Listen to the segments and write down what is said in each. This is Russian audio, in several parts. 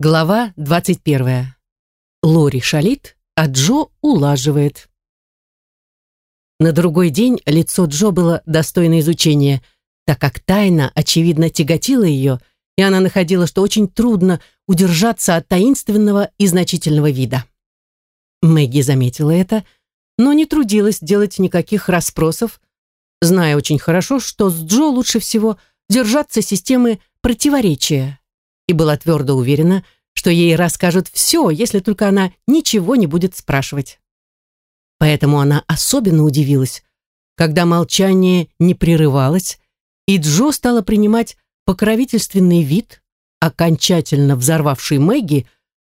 Глава 21. Лори шалит, а Джо улаживает. На другой день лицо Джо было достойно изучения, так как тайна, очевидно, тяготила ее, и она находила, что очень трудно удержаться от таинственного и значительного вида. Мэгги заметила это, но не трудилась делать никаких расспросов, зная очень хорошо, что с Джо лучше всего держаться системы противоречия, и была твердо уверена, что ей расскажут все, если только она ничего не будет спрашивать. Поэтому она особенно удивилась, когда молчание не прерывалось, и Джо стала принимать покровительственный вид, окончательно взорвавший Мэгги,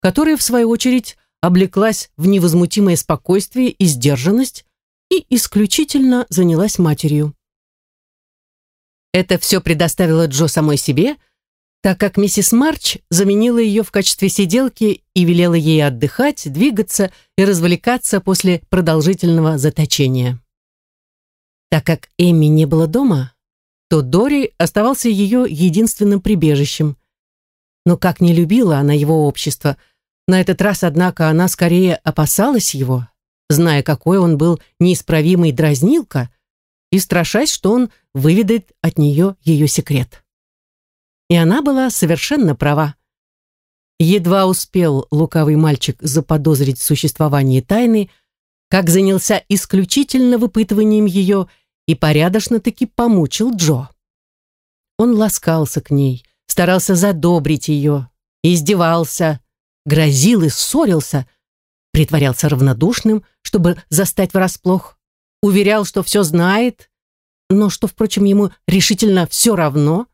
которая, в свою очередь, облеклась в невозмутимое спокойствие и сдержанность и исключительно занялась матерью. Это все предоставила Джо самой себе, так как миссис Марч заменила ее в качестве сиделки и велела ей отдыхать, двигаться и развлекаться после продолжительного заточения. Так как Эми не было дома, то Дори оставался ее единственным прибежищем. Но как не любила она его общество, на этот раз, однако, она скорее опасалась его, зная, какой он был неисправимый дразнилка, и страшась, что он выведает от нее ее секрет. И она была совершенно права. Едва успел лукавый мальчик заподозрить существование тайны, как занялся исключительно выпытыванием ее и порядочно-таки помучил Джо. Он ласкался к ней, старался задобрить ее, издевался, грозил и ссорился, притворялся равнодушным, чтобы застать врасплох, уверял, что все знает, но что, впрочем, ему решительно все равно,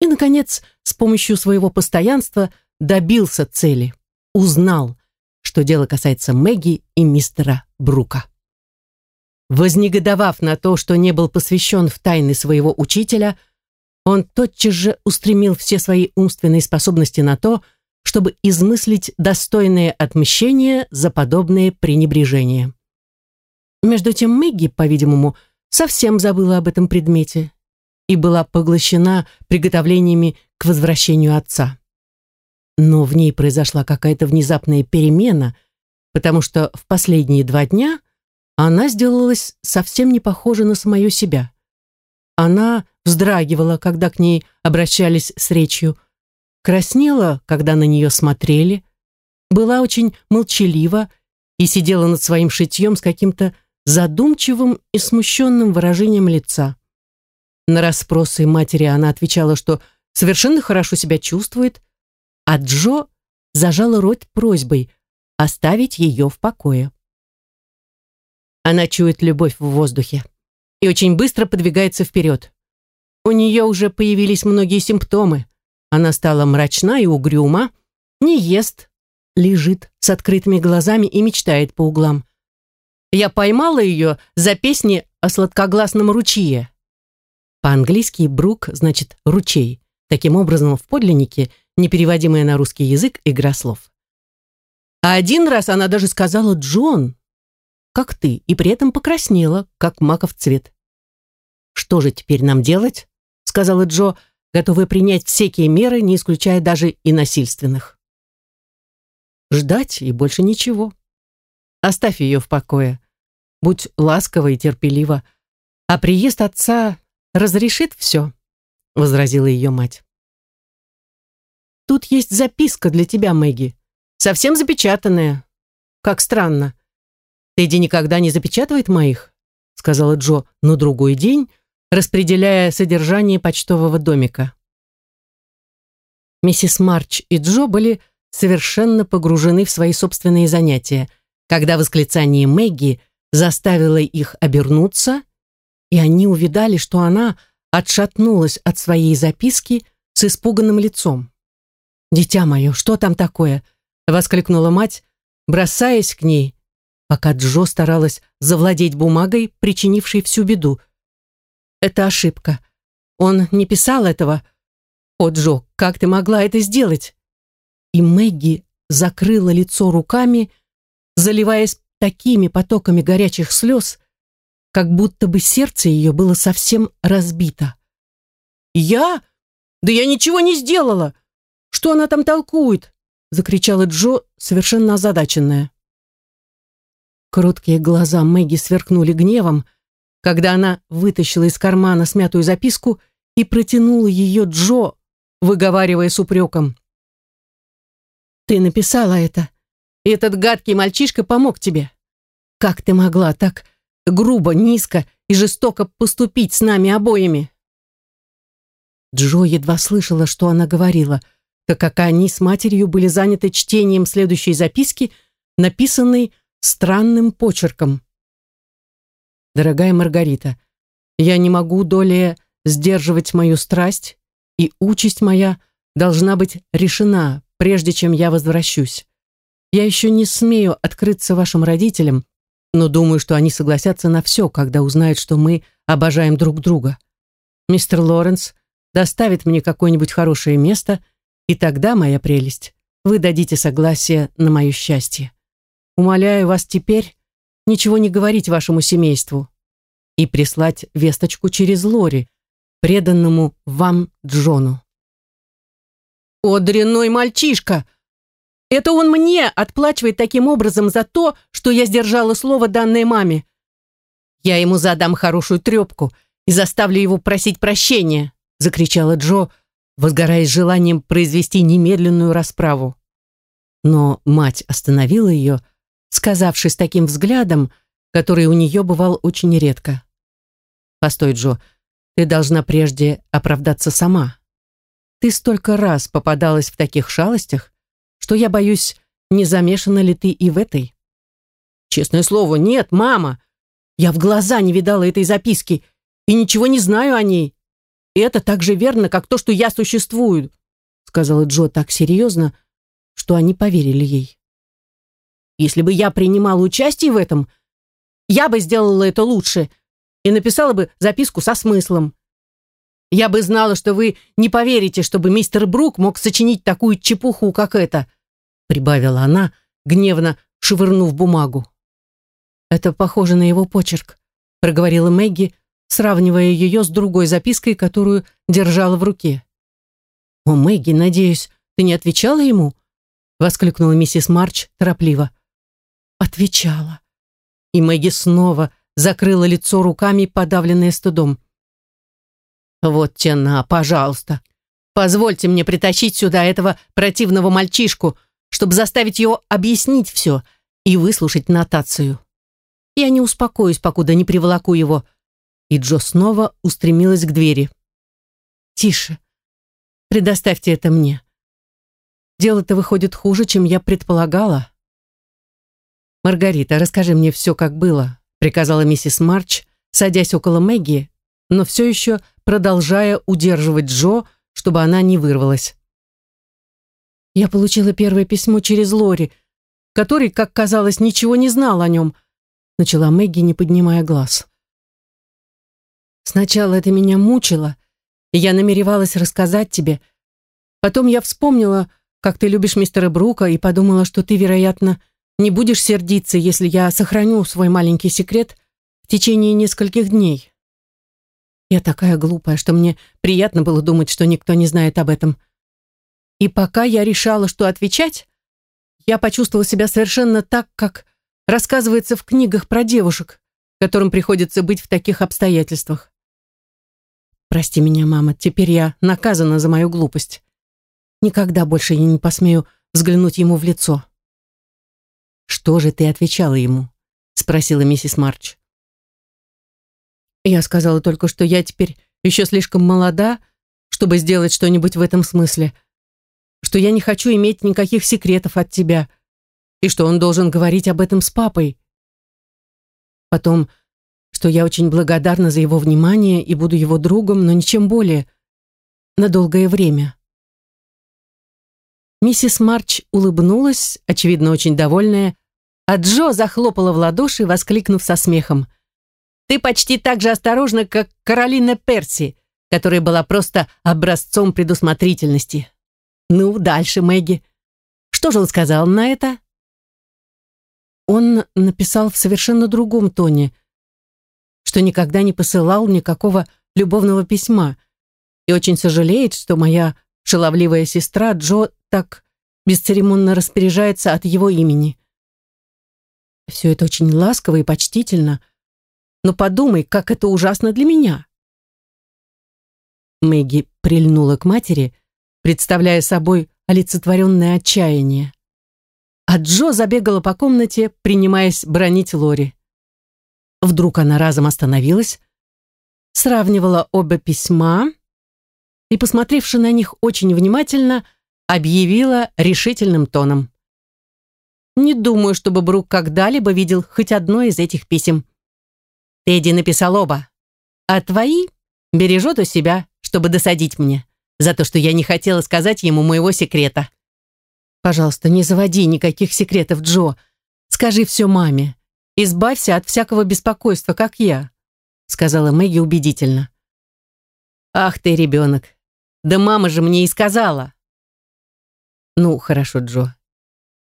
и, наконец, с помощью своего постоянства добился цели, узнал, что дело касается Мэгги и мистера Брука. Вознегодовав на то, что не был посвящен в тайны своего учителя, он тотчас же устремил все свои умственные способности на то, чтобы измыслить достойное отмщение за подобное пренебрежение. Между тем Мэгги, по-видимому, совсем забыла об этом предмете и была поглощена приготовлениями к возвращению отца. Но в ней произошла какая-то внезапная перемена, потому что в последние два дня она сделалась совсем не похожа на самую себя. Она вздрагивала, когда к ней обращались с речью, краснела, когда на нее смотрели, была очень молчалива и сидела над своим шитьем с каким-то задумчивым и смущенным выражением лица. На расспросы матери она отвечала, что совершенно хорошо себя чувствует, а Джо зажала рот просьбой оставить ее в покое. Она чует любовь в воздухе и очень быстро подвигается вперед. У нее уже появились многие симптомы. Она стала мрачна и угрюма, не ест, лежит с открытыми глазами и мечтает по углам. Я поймала ее за песни о сладкогласном ручье. По-английски «брук» значит «ручей». Таким образом, в подлиннике непереводимая на русский язык игра слов. А один раз она даже сказала «Джон», как ты, и при этом покраснела, как маков цвет. «Что же теперь нам делать?» — сказала Джо, готовая принять всякие меры, не исключая даже и насильственных. «Ждать и больше ничего. Оставь ее в покое. Будь ласкова и терпелива. А приезд отца разрешит все», — возразила ее мать. «Тут есть записка для тебя, Мэгги. Совсем запечатанная. Как странно. Тедди никогда не запечатывает моих», — сказала Джо на другой день, распределяя содержание почтового домика. Миссис Марч и Джо были совершенно погружены в свои собственные занятия, когда восклицание Мэгги заставило их обернуться — и они увидали, что она отшатнулась от своей записки с испуганным лицом. «Дитя мое, что там такое?» — воскликнула мать, бросаясь к ней, пока Джо старалась завладеть бумагой, причинившей всю беду. «Это ошибка. Он не писал этого. О, Джо, как ты могла это сделать?» И Мэгги закрыла лицо руками, заливаясь такими потоками горячих слез, как будто бы сердце ее было совсем разбито. «Я? Да я ничего не сделала! Что она там толкует? — закричала Джо, совершенно озадаченная. Короткие глаза Мэгги сверкнули гневом, когда она вытащила из кармана смятую записку и протянула ее Джо, выговаривая с упреком. «Ты написала это, и этот гадкий мальчишка помог тебе. Как ты могла так грубо, низко и жестоко поступить с нами обоими?» Джо едва слышала, что она говорила, так как они с матерью были заняты чтением следующей записки, написанной странным почерком. «Дорогая Маргарита, я не могу долее сдерживать мою страсть, и участь моя должна быть решена, прежде чем я возвращусь. Я еще не смею открыться вашим родителям, но думаю, что они согласятся на все, когда узнают, что мы обожаем друг друга. Мистер Лоренс доставит мне какое-нибудь хорошее место, и тогда, моя прелесть, вы дадите согласие на мое счастье. Умоляю вас теперь ничего не говорить вашему семейству и прислать весточку через Лори, преданному вам Джону. «О, дрянной мальчишка! Это он мне отплачивает таким образом за то, что я сдержала слово данной маме. Я ему задам хорошую трепку и заставлю его просить прощения», закричала Джо, возгораясь желанием произвести немедленную расправу. Но мать остановила ее, сказавши с таким взглядом, который у нее бывал очень редко. «Постой, Джо, ты должна прежде оправдаться сама. Ты столько раз попадалась в таких шалостях, что я боюсь, не замешана ли ты и в этой. Честное слово, нет, мама. Я в глаза не видала этой записки и ничего не знаю о ней. И это так же верно, как то, что я существую, сказала Джо так серьезно, что они поверили ей. Если бы я принимала участие в этом, я бы сделала это лучше и написала бы записку со смыслом. Я бы знала, что вы не поверите, чтобы мистер Брук мог сочинить такую чепуху, как это, прибавила она, гневно швырнув бумагу. Это похоже на его почерк, проговорила Мэгги, сравнивая ее с другой запиской, которую держала в руке. «О, Мэгги, надеюсь, ты не отвечала ему?» воскликнула миссис Марч торопливо. «Отвечала». И Мэгги снова закрыла лицо руками, подавленное стыдом. «Вот тена, пожалуйста. Позвольте мне притащить сюда этого противного мальчишку, чтобы заставить его объяснить все и выслушать нотацию. Я не успокоюсь, покуда не приволоку его». И Джо снова устремилась к двери. «Тише. Предоставьте это мне. Дело-то выходит хуже, чем я предполагала». «Маргарита, расскажи мне все, как было», приказала миссис Марч, садясь около Мэгги, но все еще продолжая удерживать Джо, чтобы она не вырвалась. Я получила первое письмо через Лори, который, как казалось, ничего не знал о нем, начала Мэгги, не поднимая глаз. Сначала это меня мучило, и я намеревалась рассказать тебе. Потом я вспомнила, как ты любишь мистера Брука, и подумала, что ты, вероятно, не будешь сердиться, если я сохраню свой маленький секрет в течение нескольких дней. Я такая глупая, что мне приятно было думать, что никто не знает об этом. И пока я решала, что отвечать, я почувствовала себя совершенно так, как рассказывается в книгах про девушек, которым приходится быть в таких обстоятельствах. Прости меня, мама, теперь я наказана за мою глупость. Никогда больше я не посмею взглянуть ему в лицо. «Что же ты отвечала ему?» — спросила миссис Марч. Я сказала только, что я теперь еще слишком молода, чтобы сделать что-нибудь в этом смысле, что я не хочу иметь никаких секретов от тебя, и что он должен говорить об этом с папой. Потом, что я очень благодарна за его внимание и буду его другом, но ничем более, на долгое время. Миссис Марч улыбнулась, очевидно, очень довольная, а Джо захлопала в ладоши, воскликнув со смехом. «Ты почти так же осторожна, как Каролина Перси, которая была просто образцом предусмотрительности. Ну, дальше, Мэгги. Что же он сказал на это?» Он написал в совершенно другом тоне, что никогда не посылал никакого любовного письма и очень сожалеет, что моя шаловливая сестра Джо так бесцеремонно распоряжается от его имени. Все это очень ласково и почтительно, но подумай, как это ужасно для меня. Мэгги прильнула к матери, представляя собой олицетворенное отчаяние. А Джо забегала по комнате, принимаясь бронить Лори. Вдруг она разом остановилась, сравнивала оба письма и, посмотревши на них очень внимательно, объявила решительным тоном. «Не думаю, чтобы Брук когда-либо видел хоть одно из этих писем. Тедди написал оба, а твои бережет у себя, чтобы досадить мне, за то, что я не хотела сказать ему моего секрета. Пожалуйста, не заводи никаких секретов, Джо. Скажи все маме. Избавься от всякого беспокойства, как я», сказала Мэгги убедительно. «Ах ты, ребенок! Да мама же мне и сказала!» «Ну, хорошо, Джо.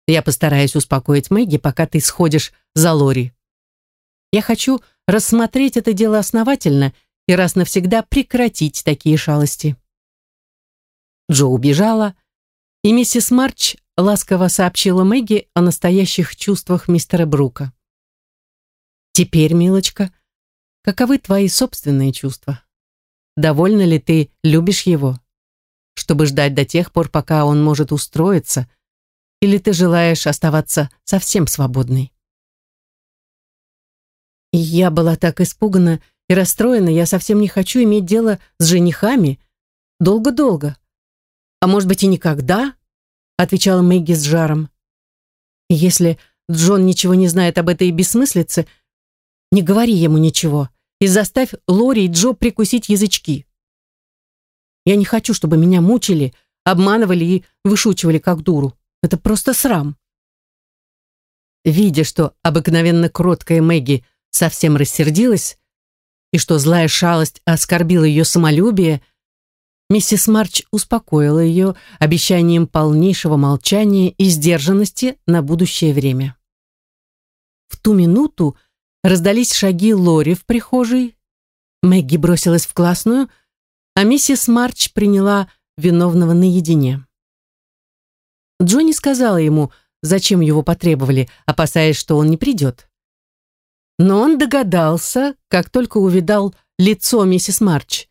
Я постараюсь успокоить Мэгги, пока ты сходишь за Лори. Я хочу рассмотреть это дело основательно и раз навсегда прекратить такие шалости». Джо убежала, и миссис Марч ласково сообщила Мэгги о настоящих чувствах мистера Брука. «Теперь, милочка, каковы твои собственные чувства? Довольна ли ты любишь его? Чтобы ждать до тех пор, пока он может устроиться, или ты желаешь оставаться совсем свободной?» Я была так испугана и расстроена, я совсем не хочу иметь дело с женихами. Долго-долго. А может быть и никогда, отвечала Мэгги с жаром. Если Джон ничего не знает об этой бессмыслице, не говори ему ничего и заставь Лори и Джо прикусить язычки. Я не хочу, чтобы меня мучили, обманывали и вышучивали как дуру. Это просто срам. Видя, что обыкновенно кроткая Мэгги совсем рассердилась и что злая шалость оскорбила ее самолюбие, Миссис Марч успокоила ее обещанием полнейшего молчания и сдержанности на будущее время. В ту минуту раздались шаги Лори в прихожей, Мэгги бросилась в классную, а миссис Марч приняла виновного наедине. Джонни сказала ему, зачем его потребовали, опасаясь, что он не придет. Но он догадался, как только увидал лицо миссис Марч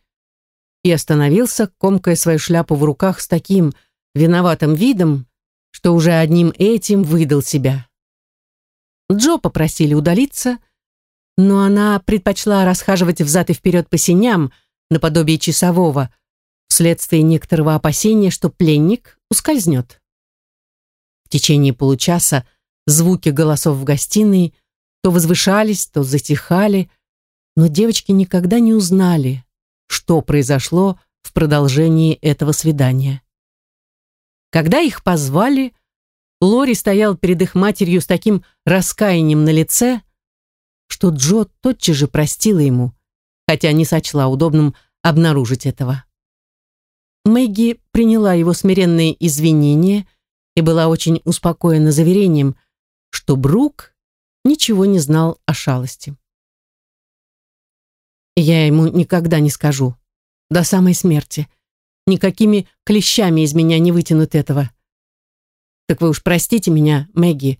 и остановился, комкая свою шляпу в руках с таким виноватым видом, что уже одним этим выдал себя. Джо попросили удалиться, но она предпочла расхаживать взад и вперед по синям, наподобие часового, вследствие некоторого опасения, что пленник ускользнет. В течение получаса звуки голосов в гостиной то возвышались, то затихали, но девочки никогда не узнали, что произошло в продолжении этого свидания. Когда их позвали, Лори стоял перед их матерью с таким раскаянием на лице, что Джо тотчас же простила ему, хотя не сочла удобным обнаружить этого. Мэгги приняла его смиренные извинения и была очень успокоена заверением, что Брук ничего не знал о шалости. Я ему никогда не скажу. До самой смерти. Никакими клещами из меня не вытянут этого. Так вы уж простите меня, Мэгги.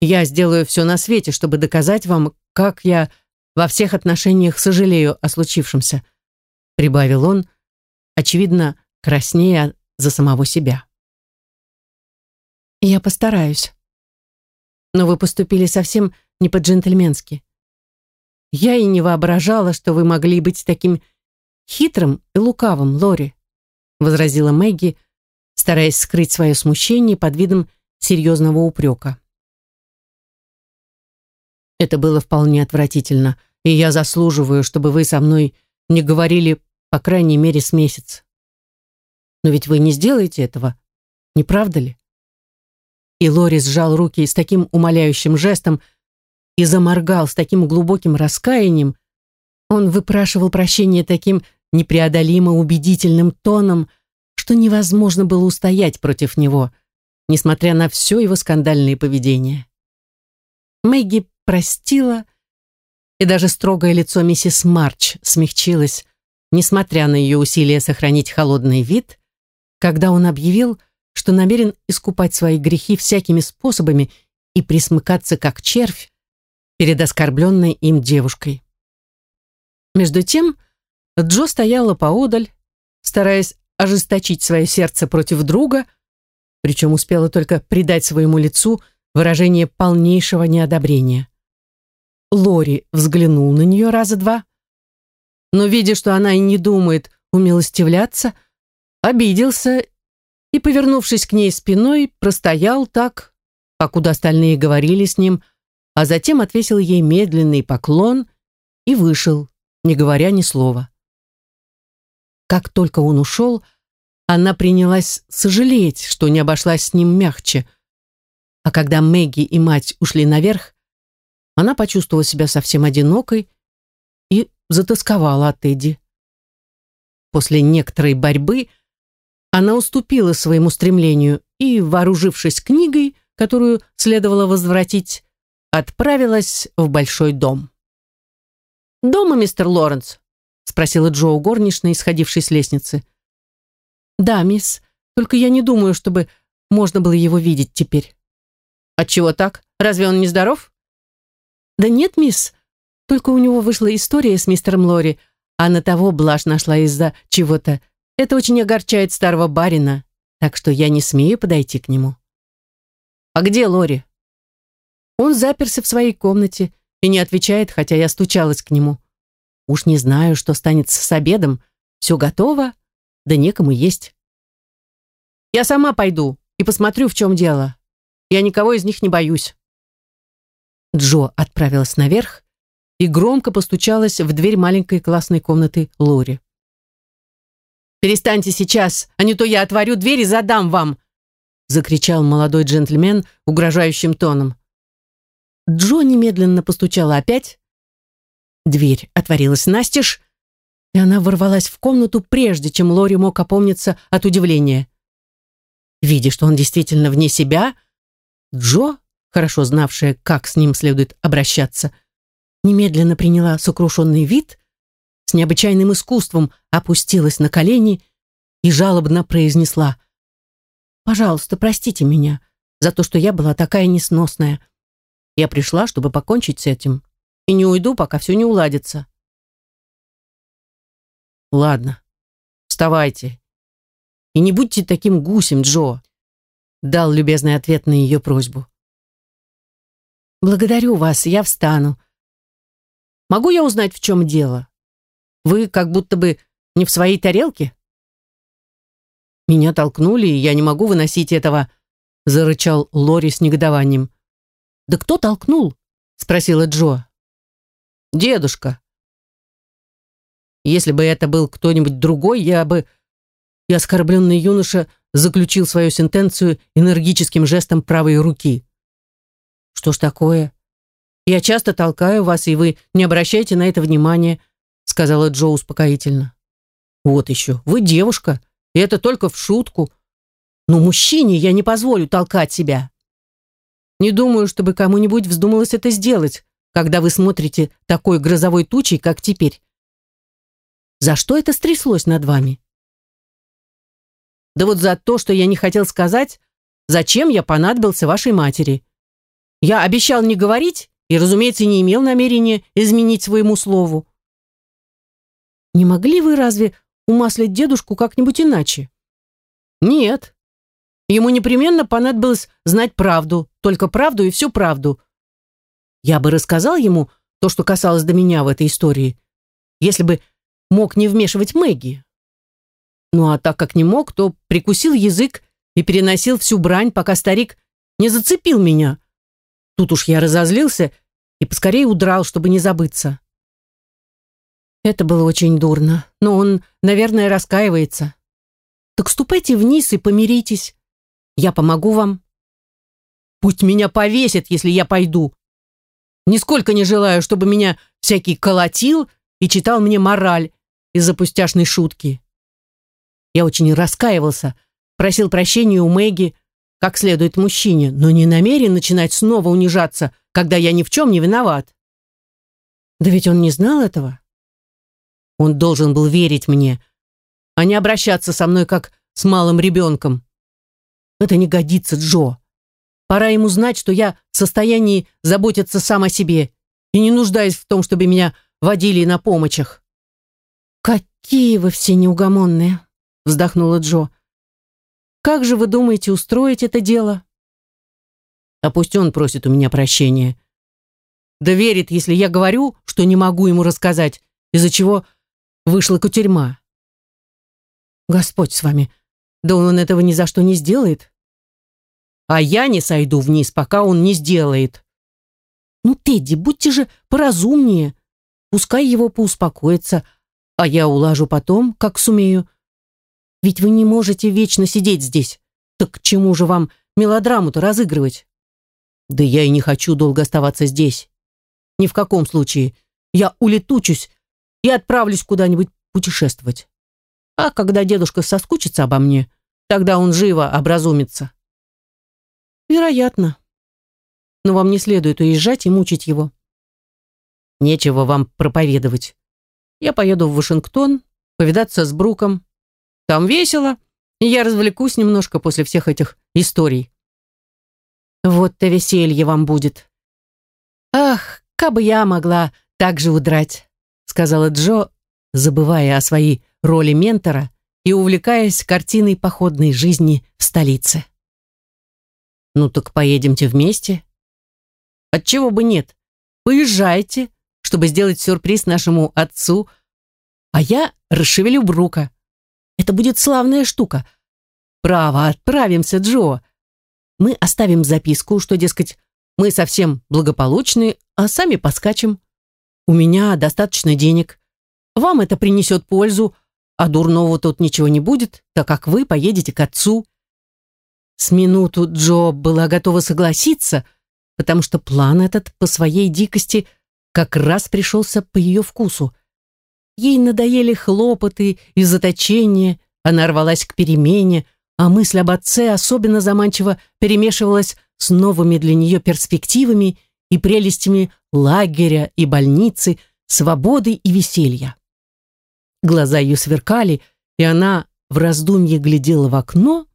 Я сделаю все на свете, чтобы доказать вам, как я во всех отношениях сожалею о случившемся», прибавил он, очевидно, краснея за самого себя. «Я постараюсь. Но вы поступили совсем не по-джентльменски. Я и не воображала, что вы могли быть таким хитрым и лукавым, Лори, возразила Мэгги, стараясь скрыть свое смущение под видом серьезного упрека. Это было вполне отвратительно, и я заслуживаю, чтобы вы со мной не говорили по крайней мере с месяц. Но ведь вы не сделаете этого, не правда ли? И Лори сжал руки с таким умоляющим жестом, и заморгал с таким глубоким раскаянием, он выпрашивал прощения таким непреодолимо убедительным тоном, что невозможно было устоять против него, несмотря на все его скандальное поведение. Мэгги простила, и даже строгое лицо миссис Марч смягчилось, несмотря на ее усилия сохранить холодный вид, когда он объявил, что намерен искупать свои грехи всякими способами и присмыкаться как червь перед оскорбленной им девушкой. Между тем Джо стояла поодаль, стараясь ожесточить свое сердце против друга, причем успела только придать своему лицу выражение полнейшего неодобрения. Лори взглянул на нее раза два, но, видя, что она и не думает умилостивляться, обиделся и, повернувшись к ней спиной, простоял так, покуда остальные говорили с ним, а затем отвесил ей медленный поклон и вышел, не говоря ни слова. Как только он ушел, она принялась сожалеть, что не обошлась с ним мягче. А когда Мэгги и мать ушли наверх, она почувствовала себя совсем одинокой и затасковала от Эдди. После некоторой борьбы она уступила своему стремлению и, вооружившись книгой, которую следовало возвратить, отправилась в большой дом. «Дома, мистер Лоренс?» — спросила Джо у горничной, с лестницы. «Да, мисс, только я не думаю, чтобы можно было его видеть теперь». «Отчего так? Разве он не здоров?» «Да нет, мисс, только у него вышла история с мистером Лори, а на того блажь нашла из-за чего-то. Это очень огорчает старого барина, так что я не смею подойти к нему». «А где Лори?» Он заперся в своей комнате и не отвечает, хотя я стучалась к нему. Уж не знаю, что станет с обедом. Все готово, да некому есть. Я сама пойду и посмотрю, в чем дело. Я никого из них не боюсь. Джо отправилась наверх и громко постучалась в дверь маленькой классной комнаты Лори. «Перестаньте сейчас, а не то я отворю дверь и задам вам!» закричал молодой джентльмен угрожающим тоном. Джо немедленно постучала опять. Дверь отворилась настежь, и она ворвалась в комнату, прежде чем Лори мог опомниться от удивления. Видя, что он действительно вне себя, Джо, хорошо знавшая, как с ним следует обращаться, немедленно приняла сокрушенный вид, необычайным искусством опустилась на колени и жалобно произнесла «Пожалуйста, простите меня за то, что я была такая несносная. Я пришла, чтобы покончить с этим, и не уйду, пока все не уладится. Ладно, вставайте. И не будьте таким гусем, Джо, дал любезный ответ на ее просьбу. Благодарю вас, я встану. Могу я узнать, в чем дело? Вы как будто бы не в своей тарелке? Меня толкнули, и я не могу выносить этого, зарычал Лори с негодованием. «Да кто толкнул?» — спросила Джо. «Дедушка». Если бы это был кто-нибудь другой, я бы... И оскорбленный юноша заключил свою сентенцию энергическим жестом правой руки. «Что ж такое? Я часто толкаю вас, и вы не обращайте на это внимания», сказала Джо успокоительно. «Вот еще, вы девушка, и это только в шутку. Но мужчине я не позволю толкать себя». Не думаю, чтобы кому-нибудь вздумалось это сделать, когда вы смотрите такой грозовой тучей, как теперь. За что это стряслось над вами? Да вот за то, что я не хотел сказать, зачем я понадобился вашей матери. Я обещал не говорить и, разумеется, не имел намерения изменить своему слову. Не могли вы разве умаслить дедушку как-нибудь иначе? Нет, Ему непременно понадобилось знать правду, только правду и всю правду. Я бы рассказал ему то, что касалось до меня в этой истории, если бы мог не вмешивать Мэгги. Ну а так как не мог, то прикусил язык и переносил всю брань, пока старик не зацепил меня. Тут уж я разозлился и поскорее удрал, чтобы не забыться. Это было очень дурно, но он, наверное, раскаивается. Так ступайте вниз и помиритесь. Я помогу вам. Пусть меня повесят, если я пойду. Нисколько не желаю, чтобы меня всякий колотил и читал мне мораль из-за пустяшной шутки. Я очень раскаивался, просил прощения у Мэгги, как следует мужчине, но не намерен начинать снова унижаться, когда я ни в чем не виноват. Да ведь он не знал этого. Он должен был верить мне, а не обращаться со мной как с малым ребенком. Это не годится, Джо. Пора ему знать, что я в состоянии заботиться сам о себе и не нуждаюсь в том, чтобы меня водили на помощях. «Какие вы все неугомонные!» — вздохнула Джо. «Как же вы думаете устроить это дело?» «А пусть он просит у меня прощения. Да верит, если я говорю, что не могу ему рассказать, из-за чего вышла кутерьма». «Господь с вами! Да он этого ни за что не сделает!» «А я не сойду вниз, пока он не сделает!» «Ну, Тедди, будьте же поразумнее!» Пускай его поуспокоится, а я улажу потом, как сумею. Ведь вы не можете вечно сидеть здесь. Так к чему же вам мелодраму-то разыгрывать? Да я и не хочу долго оставаться здесь. Ни в каком случае. Я улетучусь и отправлюсь куда-нибудь путешествовать. А когда дедушка соскучится обо мне, тогда он живо образумится. Вероятно. Но вам не следует уезжать и мучить его. Нечего вам проповедовать. Я поеду в Вашингтон, повидаться с Бруком. Там весело, и я развлекусь немножко после всех этих историй. Вот-то веселье вам будет. Ах, кабы я могла так же удрать, сказала Джо, забывая о своей роли ментора и увлекаясь картиной походной жизни в столице. Ну так поедемте вместе. Отчего бы нет? Поезжайте, чтобы сделать сюрприз нашему отцу, а я расшевелю Брука. Это будет славная штука. Право, отправимся, Джо. Мы оставим записку, что, дескать, мы совсем благополучны, а сами поскачем. У меня достаточно денег. Вам это принесет пользу, а дурного тут ничего не будет, так как вы поедете к отцу. С минуту Джо была готова согласиться, потому что план этот по своей дикости – как раз пришелся по ее вкусу. Ей надоели хлопоты и заточения, она рвалась к перемене, а мысль об отце особенно заманчиво перемешивалась с новыми для нее перспективами и прелестями лагеря и больницы, свободы и веселья. Глаза ее сверкали, и она в раздумье глядела в окно,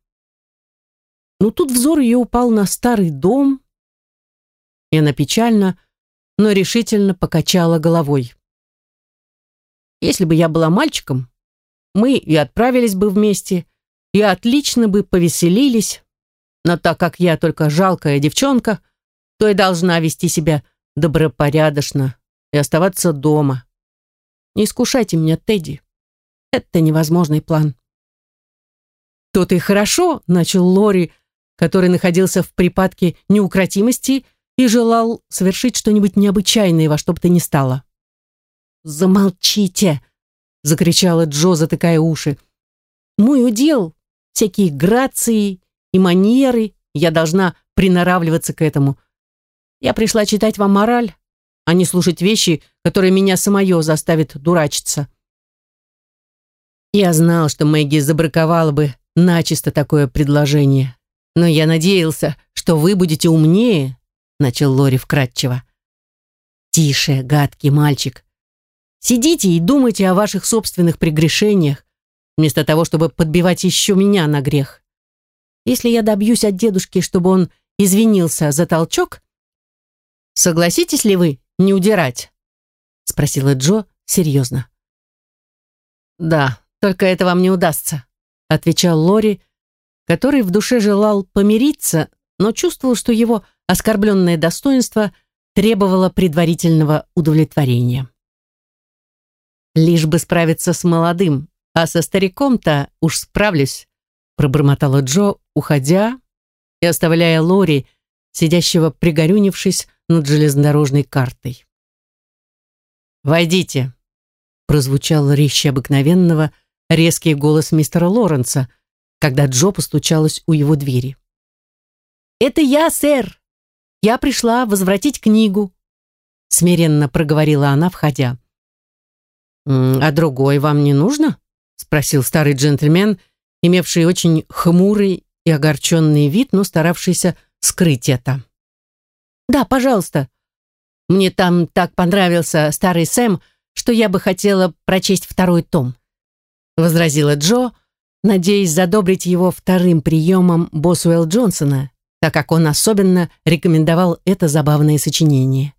но тут взор ее упал на старый дом, и она печально но решительно покачала головой. Если бы я была мальчиком, мы и отправились бы вместе, и отлично бы повеселились, но так как я только жалкая девчонка, то и должна вести себя добропорядочно и оставаться дома. Не искушайте меня, Тедди. Это невозможный план. «То-то и хорошо», — начал Лори, который находился в припадке неукротимости и желал совершить что-нибудь необычайное во что бы то ни стало. «Замолчите!» — закричала Джо, затыкая уши. «Мой удел — всякие грации и манеры, я должна приноравливаться к этому. Я пришла читать вам мораль, а не слушать вещи, которые меня самое заставят дурачиться». Я знал, что Мэгги забраковала бы начисто такое предложение, но я надеялся, что вы будете умнее начал Лори вкратчиво. «Тише, гадкий мальчик. Сидите и думайте о ваших собственных прегрешениях, вместо того, чтобы подбивать еще меня на грех. Если я добьюсь от дедушки, чтобы он извинился за толчок, согласитесь ли вы не удирать?» спросила Джо серьезно. «Да, только это вам не удастся», отвечал Лори, который в душе желал помириться, но чувствовал, что его оскорбленное достоинство требовало предварительного удовлетворения. «Лишь бы справиться с молодым, а со стариком-то уж справлюсь», пробормотала Джо, уходя и оставляя Лори, сидящего пригорюнившись над железнодорожной картой. «Войдите», прозвучал резче обыкновенного резкий голос мистера Лоренса, когда Джо постучалась у его двери. «Это я, сэр!» Я пришла возвратить книгу», — смиренно проговорила она, входя. «А другой вам не нужно?» — спросил старый джентльмен, имевший очень хмурый и огорченный вид, но старавшийся скрыть это. «Да, пожалуйста. Мне там так понравился старый Сэм, что я бы хотела прочесть второй том», — возразила Джо, надеясь задобрить его вторым приемом Босуэлл Джонсона, так как он особенно рекомендовал это забавное сочинение.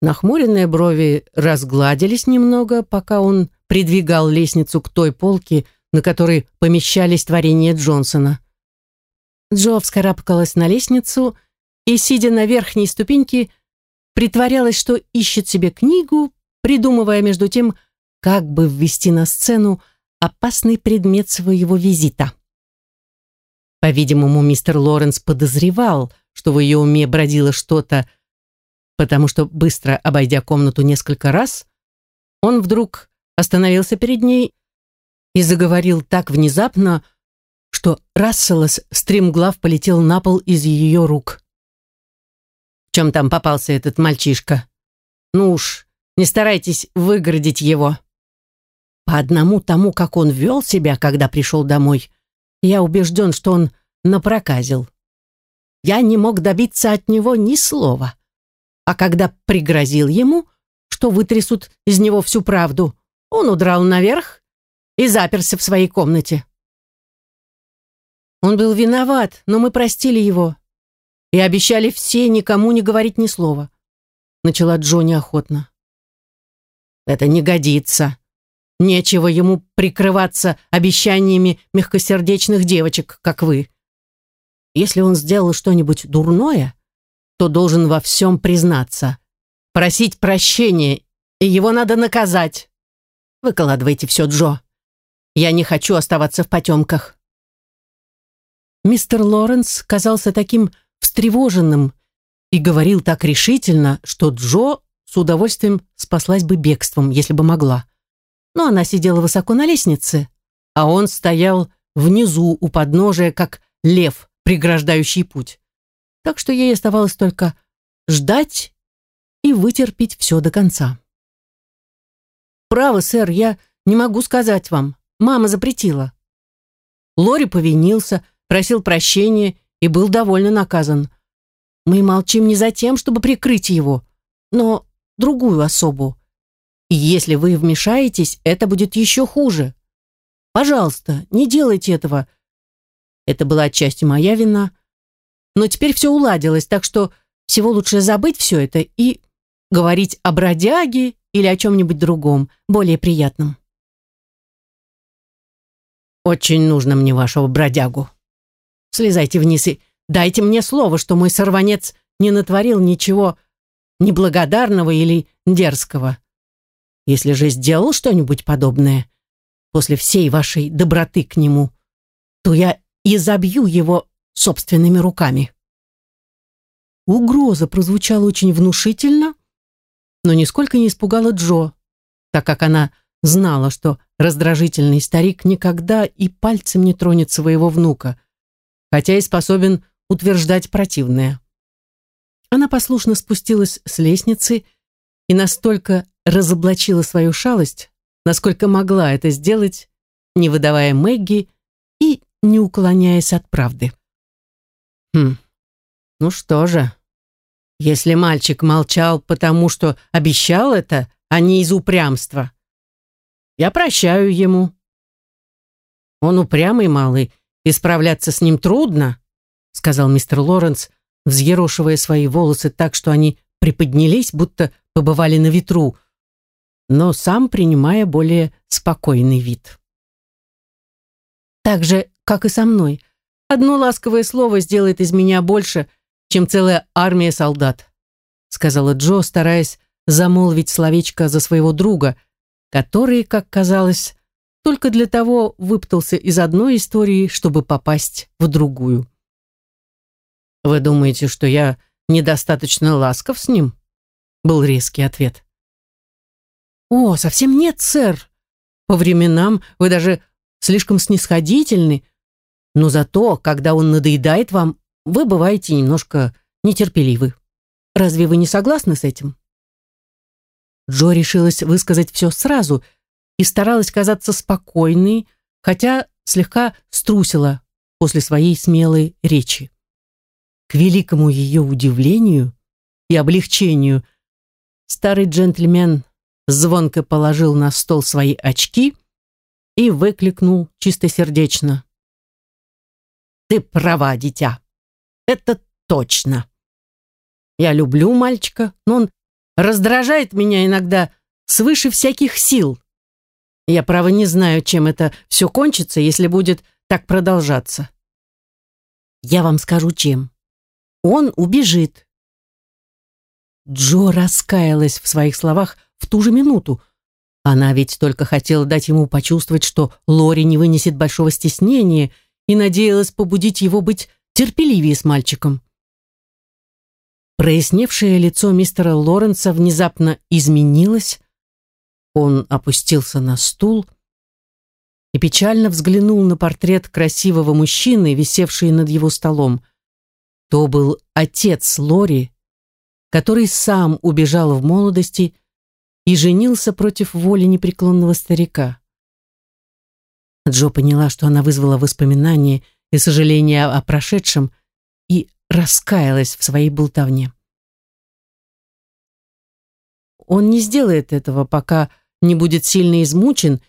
Нахмуренные брови разгладились немного, пока он придвигал лестницу к той полке, на которой помещались творения Джонсона. Джо вскарабкалась на лестницу и, сидя на верхней ступеньке, притворялась, что ищет себе книгу, придумывая между тем, как бы ввести на сцену опасный предмет своего визита. По-видимому, мистер Лоренс подозревал, что в ее уме бродило что-то, потому что, быстро обойдя комнату несколько раз, он вдруг остановился перед ней и заговорил так внезапно, что Расселос стремглав полетел на пол из ее рук. «В чем там попался этот мальчишка? Ну уж, не старайтесь выгородить его». По одному тому, как он вел себя, когда пришел домой, я убежден, что он напроказил. Я не мог добиться от него ни слова. А когда пригрозил ему, что вытрясут из него всю правду, он удрал наверх и заперся в своей комнате. Он был виноват, но мы простили его и обещали все никому не говорить ни слова. Начала Джонни охотно. Это не годится. Нечего ему прикрываться обещаниями мягкосердечных девочек, как вы. Если он сделал что-нибудь дурное, то должен во всем признаться, просить прощения, и его надо наказать. Выкладывайте все, Джо. Я не хочу оставаться в потемках. Мистер Лоренс казался таким встревоженным и говорил так решительно, что Джо с удовольствием спаслась бы бегством, если бы могла но она сидела высоко на лестнице, а он стоял внизу у подножия, как лев, преграждающий путь. Так что ей оставалось только ждать и вытерпеть все до конца. «Право, сэр, я не могу сказать вам. Мама запретила». Лори повинился, просил прощения и был довольно наказан. Мы молчим не за тем, чтобы прикрыть его, но другую особу. И если вы вмешаетесь, это будет еще хуже. Пожалуйста, не делайте этого. Это была отчасти моя вина. Но теперь все уладилось, так что всего лучше забыть все это и говорить о бродяге или о чем-нибудь другом, более приятном. Очень нужно мне вашего бродягу. Слезайте вниз и дайте мне слово, что мой сорванец не натворил ничего неблагодарного или дерзкого. Если же сделал что-нибудь подобное, после всей вашей доброты к нему, то я и забью его собственными руками. Угроза прозвучала очень внушительно, но нисколько не испугала Джо, так как она знала, что раздражительный старик никогда и пальцем не тронет своего внука, хотя и способен утверждать противное. Она послушно спустилась с лестницы и настолько разоблачила свою шалость, насколько могла это сделать, не выдавая Мэгги и не уклоняясь от правды. Хм, ну что же, если мальчик молчал потому, что обещал это, а не из упрямства, я прощаю ему. Он упрямый малый, и справляться с ним трудно, сказал мистер Лоренс, взъерошивая свои волосы так, что они приподнялись, будто побывали на ветру, но сам принимая более спокойный вид. Так же, как и со мной, одно ласковое слово сделает из меня больше, чем целая армия солдат, сказала Джо, стараясь замолвить словечко за своего друга, который, как казалось, только для того выптался из одной истории, чтобы попасть в другую. «Вы думаете, что я недостаточно ласков с ним?» был резкий ответ. «О, совсем нет, сэр. По временам вы даже слишком снисходительны, но зато, когда он надоедает вам, вы бываете немножко нетерпеливы. Разве вы не согласны с этим?» Джо решилась высказать все сразу и старалась казаться спокойной, хотя слегка струсила после своей смелой речи. К великому ее удивлению и облегчению старый джентльмен звонко положил на стол свои очки и выкликнул чистосердечно. «Ты права, дитя. Это точно. Я люблю мальчика, но он раздражает меня иногда свыше всяких сил. Я, право, не знаю, чем это все кончится, если будет так продолжаться. Я вам скажу, чем. Он убежит. Джо раскаялась в своих словах в ту же минуту. Она ведь только хотела дать ему почувствовать, что Лори не вынесет большого стеснения и надеялась побудить его быть терпеливее с мальчиком. Проясневшее лицо мистера Лоренса внезапно изменилось. Он опустился на стул и печально взглянул на портрет красивого мужчины, висевший над его столом. То был отец Лори, который сам убежал в молодости и женился против воли непреклонного старика. Джо поняла, что она вызвала воспоминания и сожаление о прошедшем, и раскаялась в своей болтовне. Он не сделает этого, пока не будет сильно измучен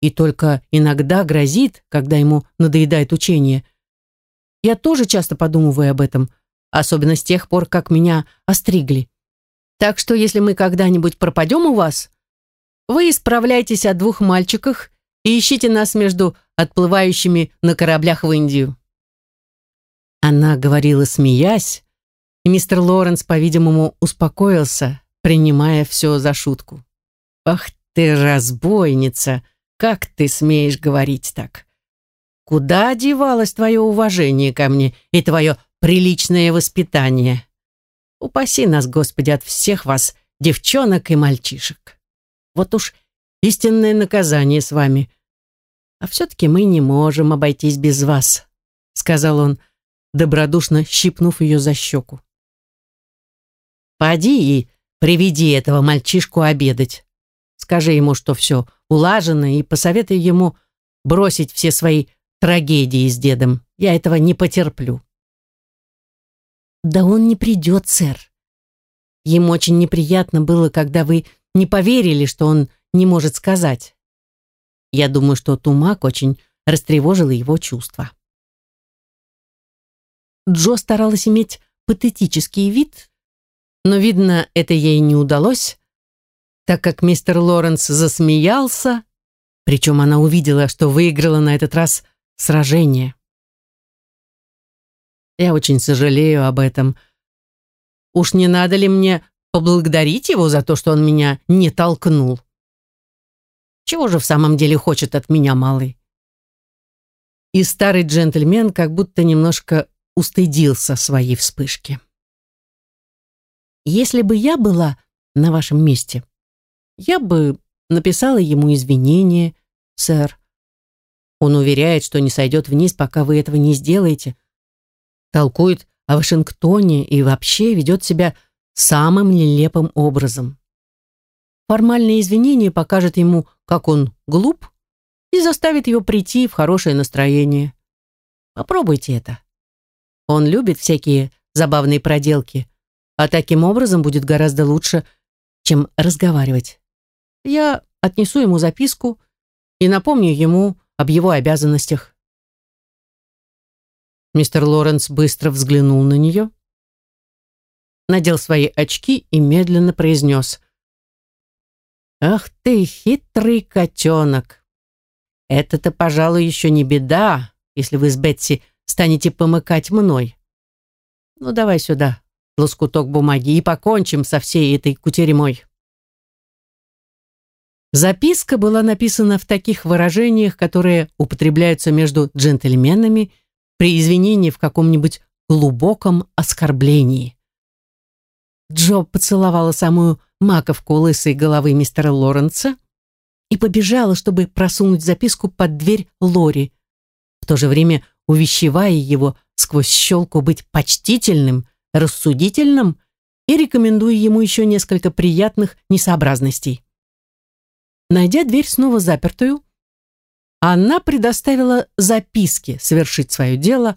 и только иногда грозит, когда ему надоедает учение. Я тоже часто подумываю об этом, особенно с тех пор, как меня остригли. Так что если мы когда-нибудь пропадем у вас, вы исправляйтесь о двух мальчиках и ищите нас между отплывающими на кораблях в Индию. Она говорила, смеясь, и мистер Лоренс, по-видимому, успокоился, принимая все за шутку. «Ах ты, разбойница! Как ты смеешь говорить так? Куда девалось твое уважение ко мне и твое приличное воспитание? Упаси нас, Господи, от всех вас, девчонок и мальчишек. Вот уж истинное наказание с вами. А все-таки мы не можем обойтись без вас», — сказал он, добродушно щипнув ее за щеку. «Поди и Приведи этого мальчишку обедать. Скажи ему, что все улажено, и посоветуй ему бросить все свои трагедии с дедом. Я этого не потерплю. Да он не придет, сэр. Ему очень неприятно было, когда вы не поверили, что он не может сказать. Я думаю, что Тумак очень растревожил его чувства. Джо старалась иметь патетический вид, но, видно, это ей не удалось, так как мистер Лоренс засмеялся, причем она увидела, что выиграла на этот раз сражение. Я очень сожалею об этом. Уж не надо ли мне поблагодарить его за то, что он меня не толкнул? Чего же в самом деле хочет от меня малый? И старый джентльмен как будто немножко устыдился своей вспышки. Если бы я была на вашем месте, я бы написала ему извинения, сэр. Он уверяет, что не сойдет вниз, пока вы этого не сделаете. Толкует о Вашингтоне и вообще ведет себя самым нелепым образом. Формальное извинение покажет ему, как он глуп, и заставит его прийти в хорошее настроение. Попробуйте это. Он любит всякие забавные проделки, а таким образом будет гораздо лучше, чем разговаривать. Я отнесу ему записку и напомню ему об его обязанностях. Мистер Лоренс быстро взглянул на нее, надел свои очки и медленно произнес. «Ах ты, хитрый котенок! Это-то, пожалуй, еще не беда, если вы с Бетси станете помыкать мной. Ну, давай сюда, лоскуток бумаги и покончим со всей этой кутерьмой. Записка была написана в таких выражениях, которые употребляются между джентльменами при извинении в каком-нибудь глубоком оскорблении. Джо поцеловала самую маковку лысой головы мистера Лоренса и побежала, чтобы просунуть записку под дверь Лори, в то же время увещевая его сквозь щелку быть почтительным рассудительным и рекомендую ему еще несколько приятных несообразностей. Найдя дверь снова запертую, она предоставила записке совершить свое дело,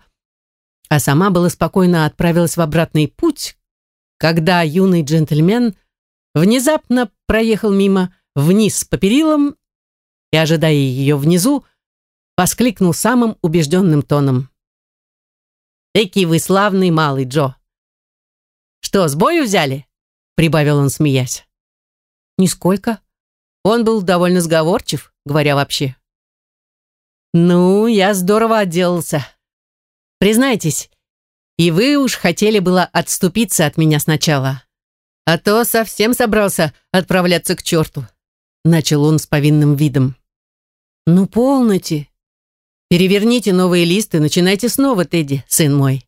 а сама была спокойно отправилась в обратный путь, когда юный джентльмен внезапно проехал мимо вниз по перилам и, ожидая ее внизу, воскликнул самым убежденным тоном. «Экий вы славный малый, Джо!» «Что, с бою взяли?» — прибавил он, смеясь. «Нисколько. Он был довольно сговорчив, говоря вообще». «Ну, я здорово отделался. Признайтесь, и вы уж хотели было отступиться от меня сначала, а то совсем собрался отправляться к черту», — начал он с повинным видом. «Ну, полноте. Переверните новые листы, начинайте снова, Тедди, сын мой».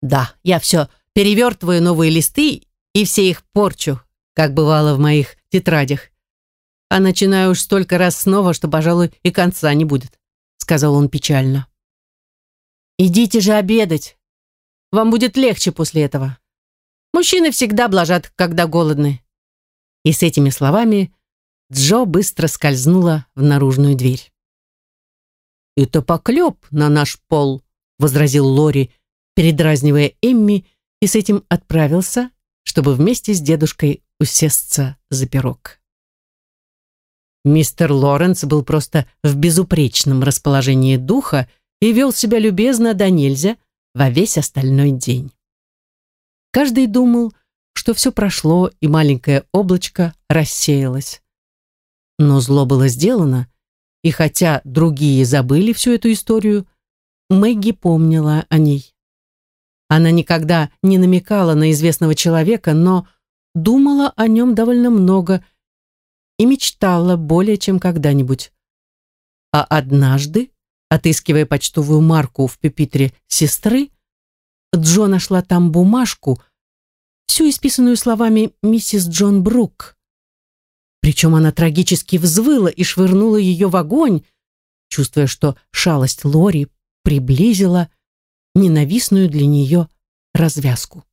«Да, я все перевертываю новые листы и все их порчу, как бывало в моих тетрадях. А начинаю уж столько раз снова, что, пожалуй, и конца не будет», — сказал он печально. «Идите же обедать. Вам будет легче после этого. Мужчины всегда блажат, когда голодны». И с этими словами Джо быстро скользнула в наружную дверь. «Это поклеп на наш пол», — возразил Лори, передразнивая Эмми, и с этим отправился, чтобы вместе с дедушкой усесться за пирог. Мистер Лоренс был просто в безупречном расположении духа и вел себя любезно да нельзя во весь остальной день. Каждый думал, что все прошло, и маленькое облачко рассеялось. Но зло было сделано, и хотя другие забыли всю эту историю, Мэгги помнила о ней. Она никогда не намекала на известного человека, но думала о нем довольно много и мечтала более чем когда-нибудь. А однажды, отыскивая почтовую марку в пепитре сестры, Джо нашла там бумажку, всю исписанную словами «Миссис Джон Брук», причем она трагически взвыла и швырнула ее в огонь, чувствуя, что шалость Лори приблизила ненавистную для нее развязку.